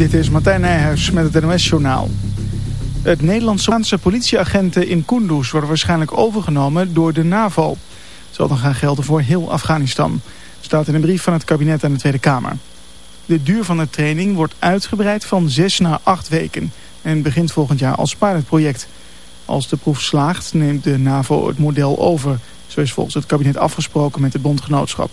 Dit is Martijn Nijhuis met het NOS-journaal. Het Nederlandse politieagenten in Kunduz worden waarschijnlijk overgenomen door de NAVO. Het zal dan gaan gelden voor heel Afghanistan. Staat in een brief van het kabinet aan de Tweede Kamer. De duur van de training wordt uitgebreid van zes naar acht weken en begint volgend jaar als pilotproject. Als de proef slaagt neemt de NAVO het model over, zo is volgens het kabinet afgesproken met het bondgenootschap.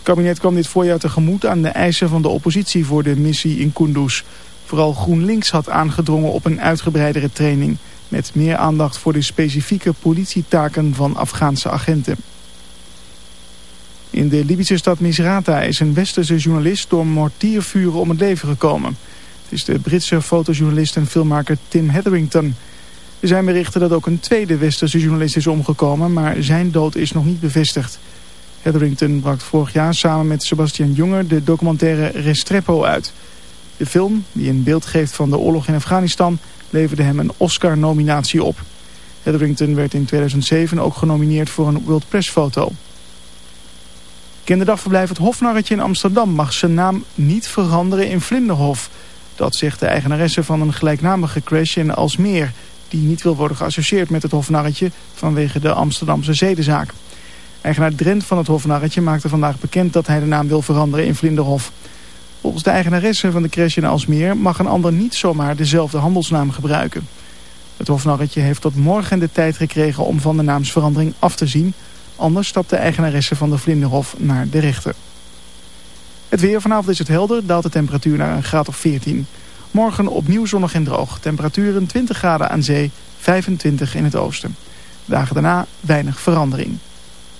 Het kabinet kwam dit voorjaar tegemoet aan de eisen van de oppositie voor de missie in Kunduz. Vooral GroenLinks had aangedrongen op een uitgebreidere training... met meer aandacht voor de specifieke politietaken van Afghaanse agenten. In de Libische stad Misrata is een westerse journalist door mortiervuren om het leven gekomen. Het is de Britse fotojournalist en filmmaker Tim Hetherington. Er zijn berichten dat ook een tweede westerse journalist is omgekomen, maar zijn dood is nog niet bevestigd. Hetherington bracht vorig jaar samen met Sebastian Junger de documentaire Restrepo uit. De film, die een beeld geeft van de oorlog in Afghanistan, leverde hem een Oscar-nominatie op. Hetherington werd in 2007 ook genomineerd voor een World Press foto. Kinderdagverblijf het Hofnarretje in Amsterdam mag zijn naam niet veranderen in Vlinderhof. Dat zegt de eigenaresse van een gelijknamige crash in Alsmeer... die niet wil worden geassocieerd met het Hofnarretje vanwege de Amsterdamse zedenzaak. Eigenaar Drent van het Hofnarretje maakte vandaag bekend dat hij de naam wil veranderen in Vlinderhof. Volgens de eigenaresse van de crash in Alsmeer mag een ander niet zomaar dezelfde handelsnaam gebruiken. Het Hofnarretje heeft tot morgen de tijd gekregen om van de naamsverandering af te zien... Anders stapt de eigenaresse van de Vlinderhof naar de rechter. Het weer vanavond is het helder, daalt de temperatuur naar een graad of 14. Morgen opnieuw zonnig en droog. Temperaturen 20 graden aan zee, 25 in het oosten. Dagen daarna weinig verandering.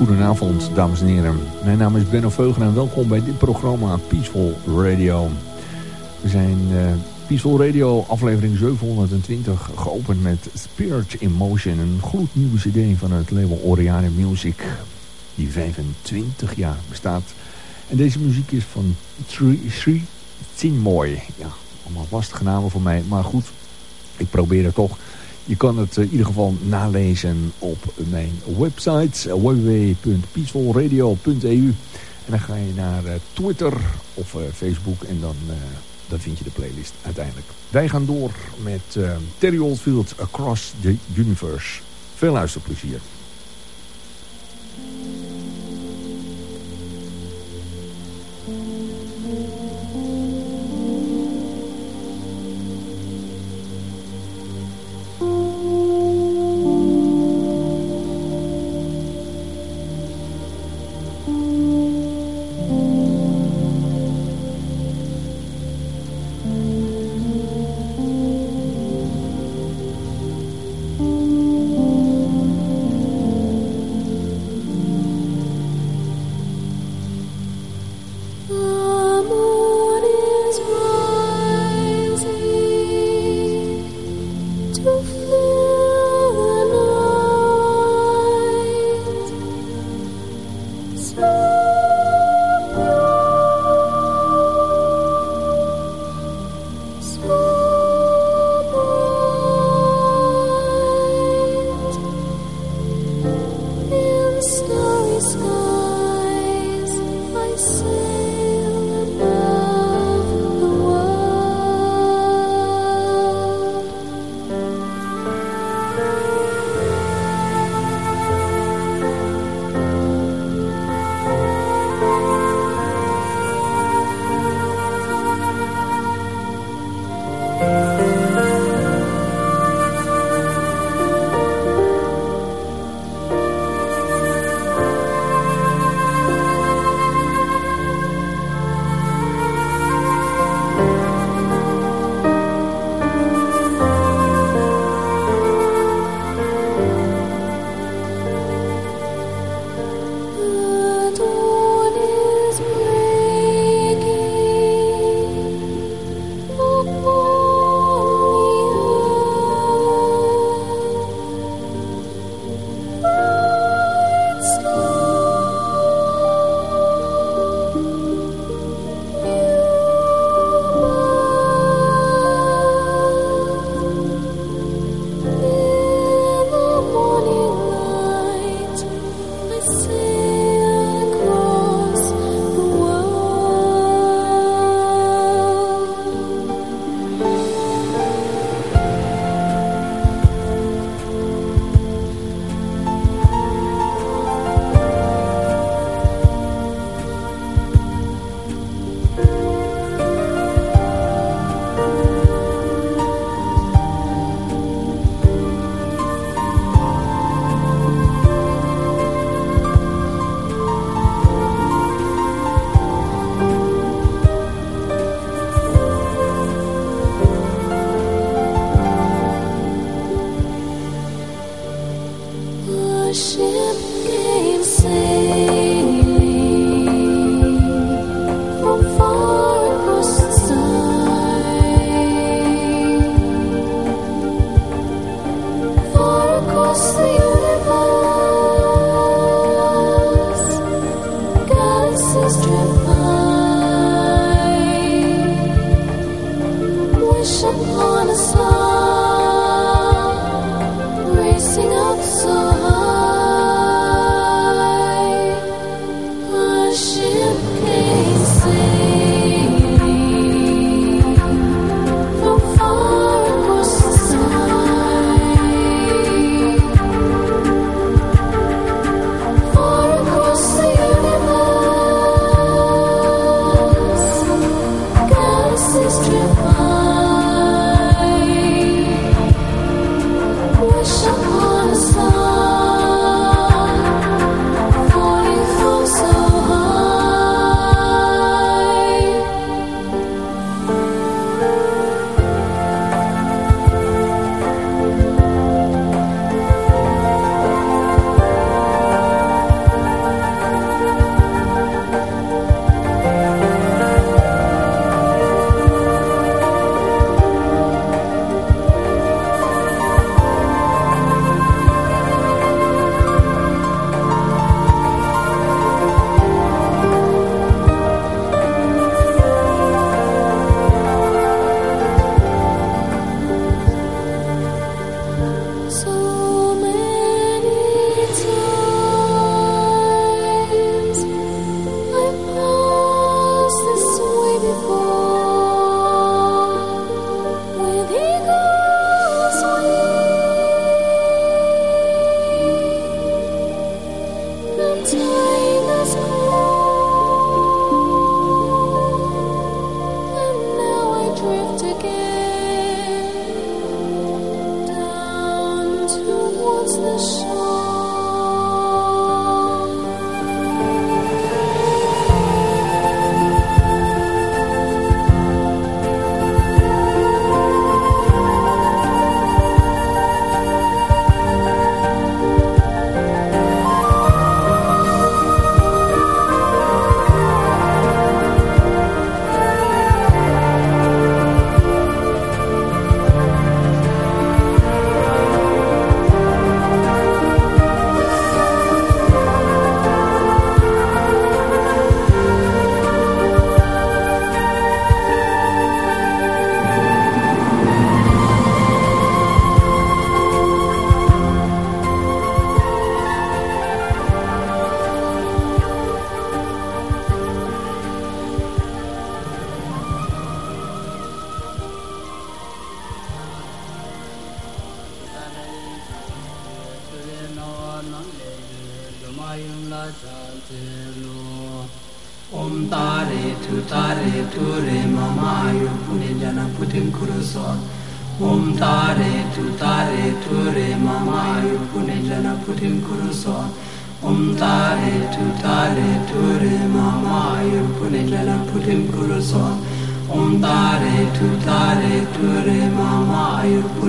Goedenavond, dames en heren. Mijn naam is Benno Veugen en welkom bij dit programma Peaceful Radio. We zijn uh, Peaceful Radio aflevering 720 geopend met Spirit in Motion. Een gloednieuwe cd van het label Oriane Music. Die 25 jaar bestaat. En deze muziek is van Sri Tinmoy. Ja, allemaal lastige namen voor mij. Maar goed, ik probeer het toch. Je kan het in ieder geval nalezen op mijn website www.peacefulradio.eu En dan ga je naar eh, Twitter of eh, Facebook en dan, dan vind je de playlist uiteindelijk. Wij gaan door met Terry Oldfield Across the Universe. Veel luisterplezier.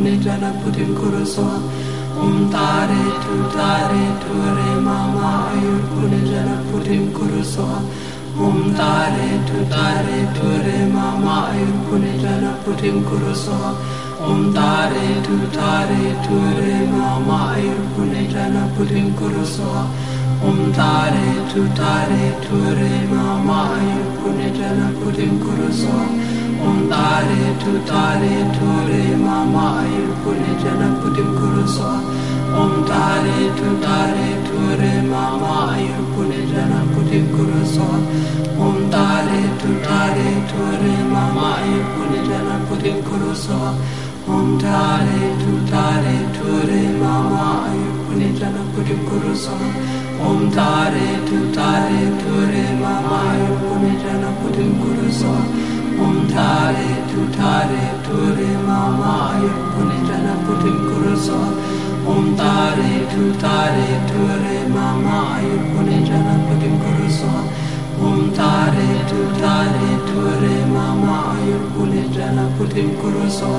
Pune Jana Putin Kuruswa Um Tare Tu Tare Tu Re Mama Ayur Pune Jana Putin Kuruswa Om um, Tare Tu Tare Tu Re Mama Ayur Pune Jana Putin Kuruswa Om um, Tare Tu Tare Tu Re Mama Ayur Pune Jana Putin Kuruswa Om um, Tare Tu Tare Tu Re Mama Ayur Pune Jana Putin Kuruswa Ontare tu tare tu re mama ayur kule jana putim guru swa. Ontare tu tare tu re mama ayur kule jana putim guru swa. Ontare tu tare tu re mama ayur kule jana putim guru swa. Ontare tu tare tu re mama ayur kule jana putim guru swa. Om Tare Tu Tare Tu Re Mama Ayur Pune Jana putim Om Tare Tu Tare Ture Mamaya Punitana Putin Kurasa Om Tare Tu Tare Ture Mamaya Punitana Putin Kurasa Om Tare Tu Tare Ture Mamaya Punitana Putin Kurasa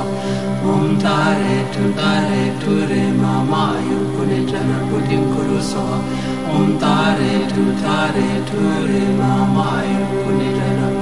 Om Tare Tu Tare Ture Mamaya Punitana Putin Kurasa Om Tare Tu Tare Ture Mamaya Punitana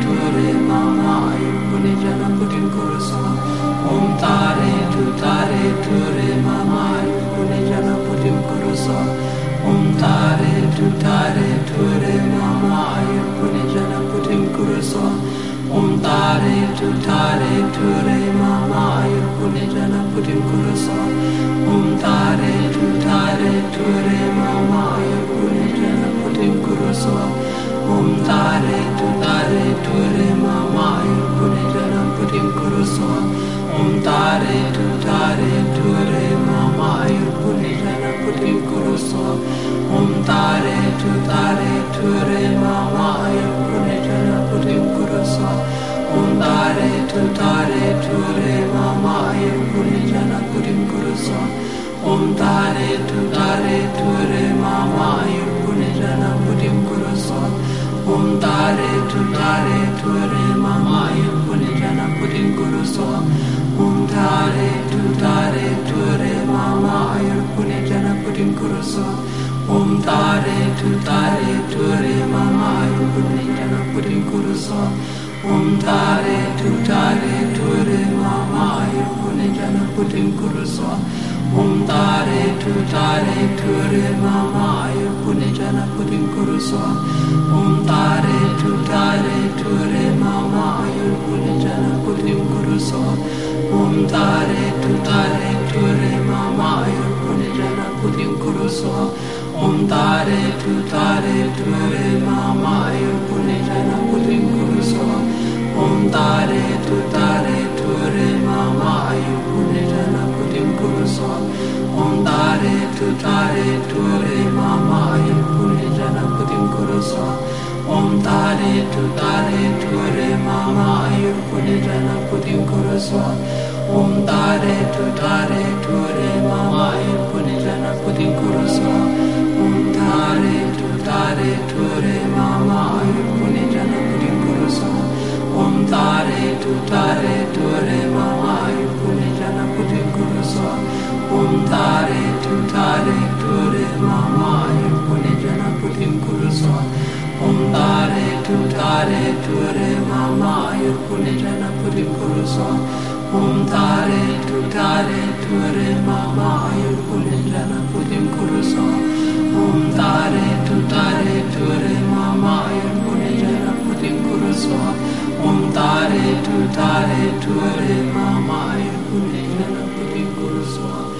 tare ture mama yugune jana putin kurusa om tare tu tare ture mama yugune jana putin kurusa om tare tu tare ture mama yugune jana putin kurusa om tare tare tu tare tu re mama ayu pune jana putim kuruso. Om tare tu tare tu re mama ayu pune jana putim kuruso. Om tare tu tare tu re mama ayu pune jana putim kuruso. Om tare tu tare tu re mama ayu pune jana putim kuruso. Om tare tu tare tu re mama ayu pune jana Om tare tu tare tu re mama ayu pune jana putim kuruso. Om tare tu tare tu re mama ayu pune jana putim kuruso. Om tare tu tare tu re mama ayu pune jana putim kuruso. Om tare tu tare tu re mama ayu pune jana putim kuruso. Om tare tu tare tu re mama ayu pune jana putim kuruso. Om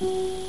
Música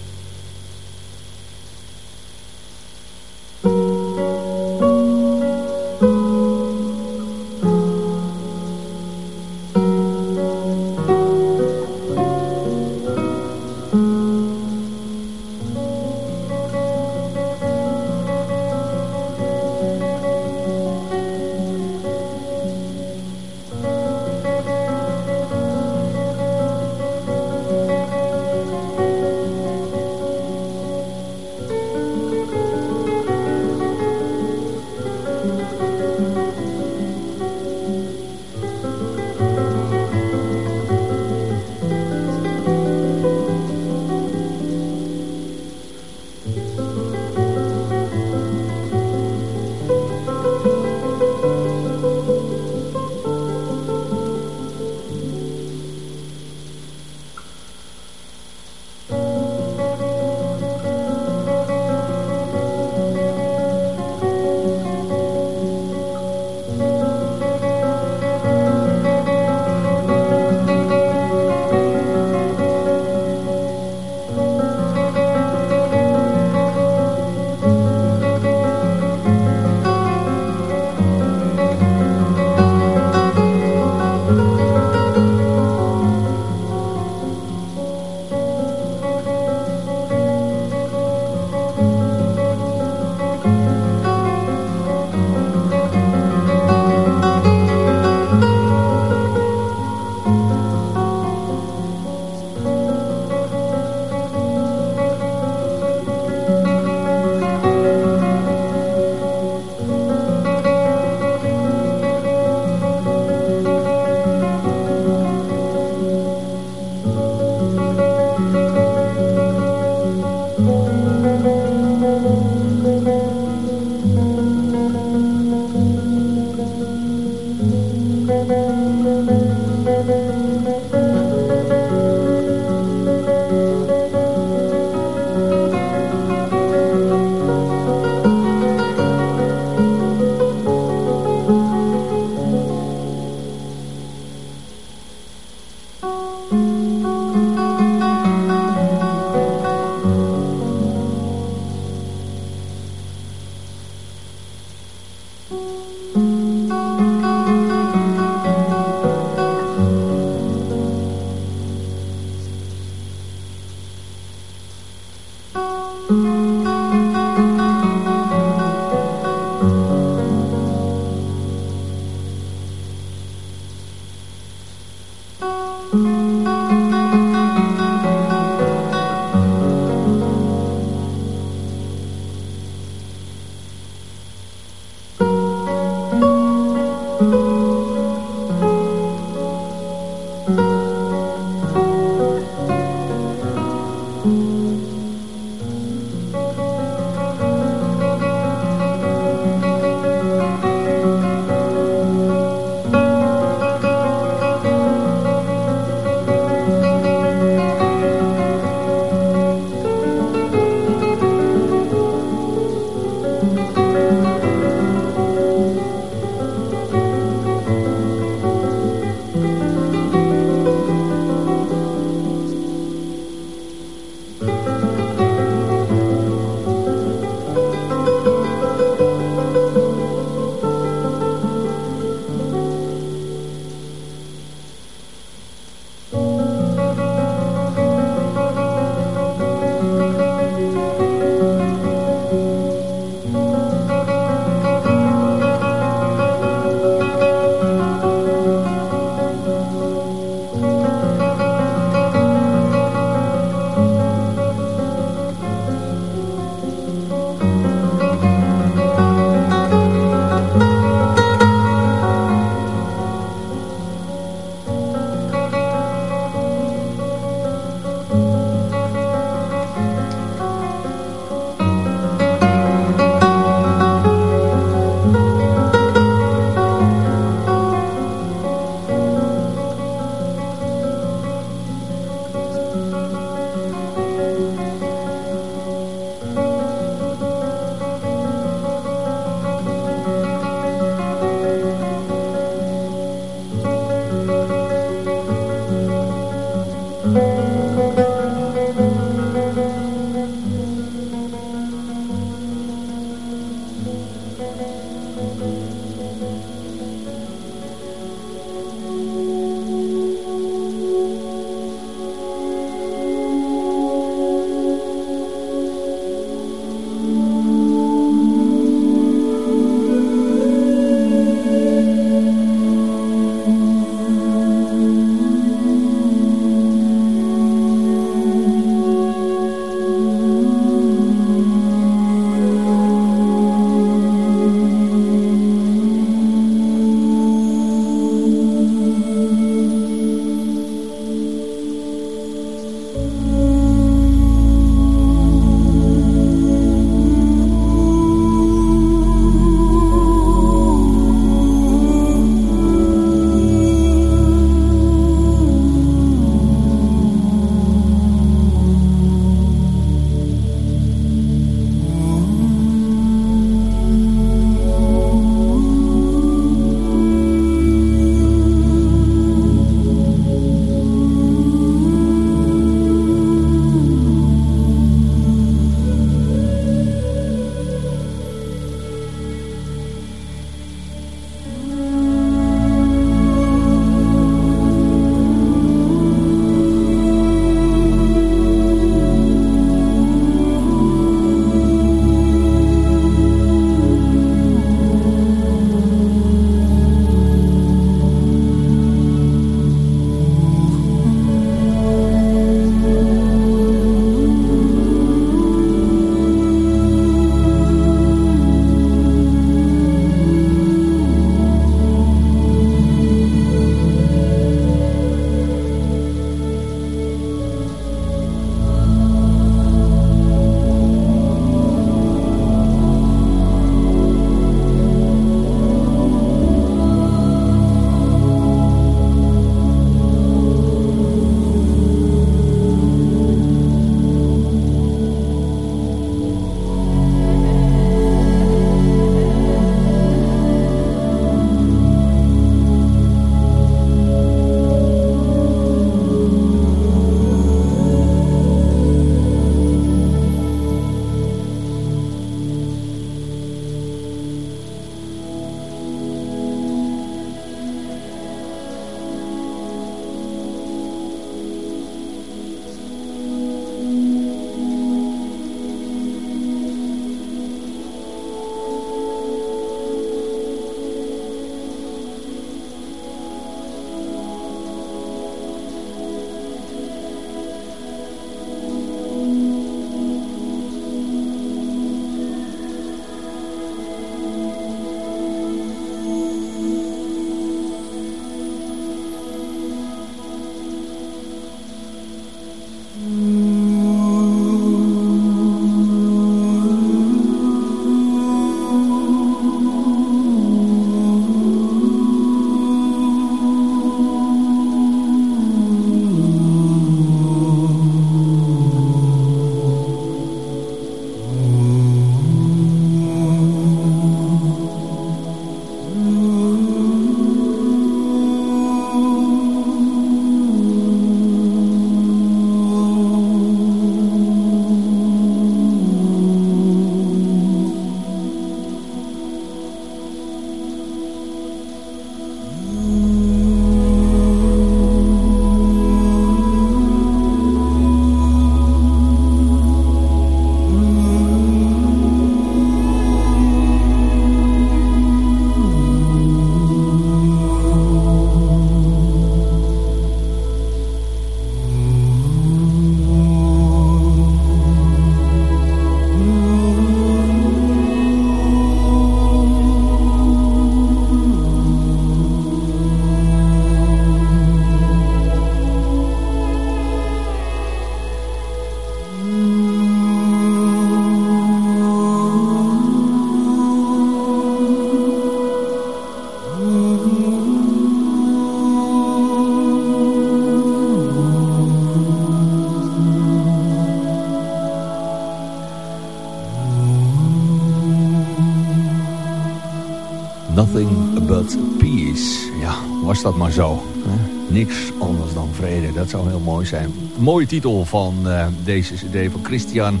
mooi zijn. mooie titel van uh, deze cd van Christian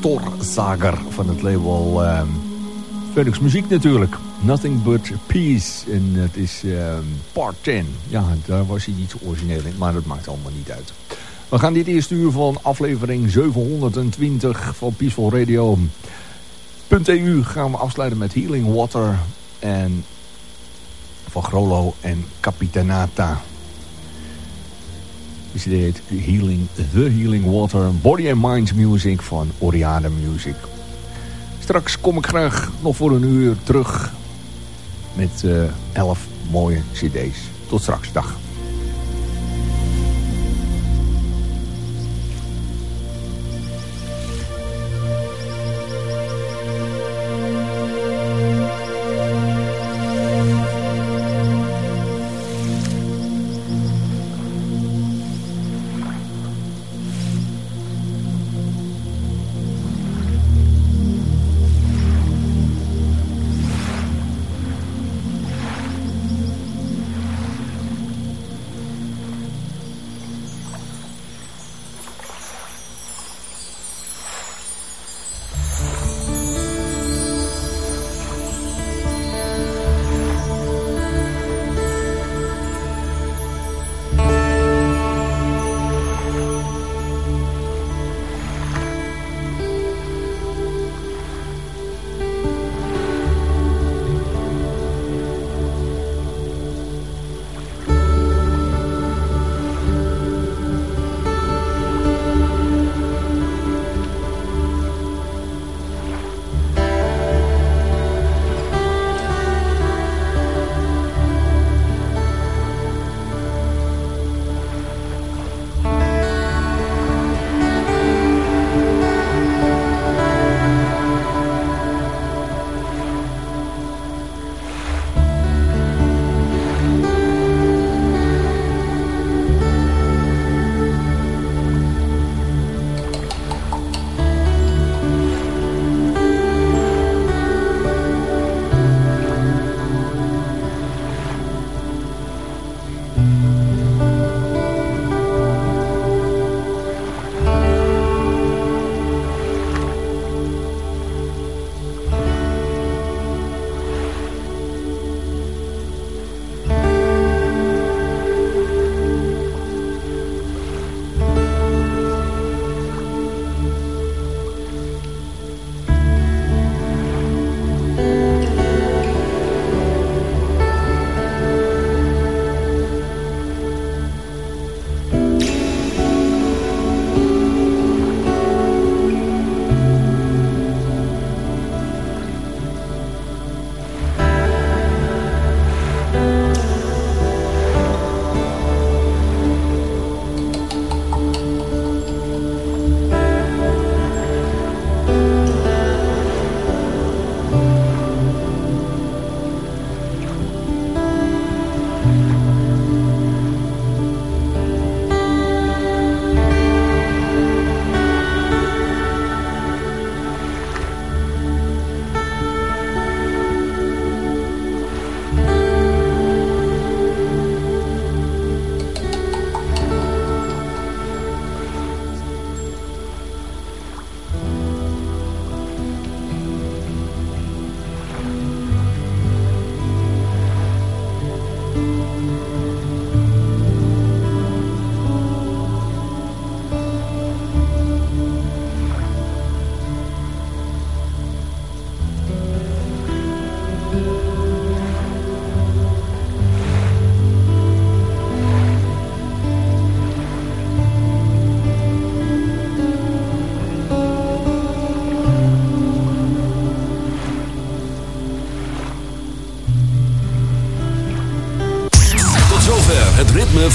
Torzager van het label uh, Phoenix Muziek natuurlijk. Nothing But Peace. En het is uh, part 10. Ja, daar was hij niet zo origineel in, maar dat maakt allemaal niet uit. We gaan dit eerste uur van aflevering 720 van Peaceful Radio. .eu gaan we afsluiten met Healing Water en van Grolo en Capitanata. CD heet Healing, The Healing Water, Body and Mind Music van Oriade Music. Straks kom ik graag nog voor een uur terug met uh, elf mooie cd's. Tot straks, dag.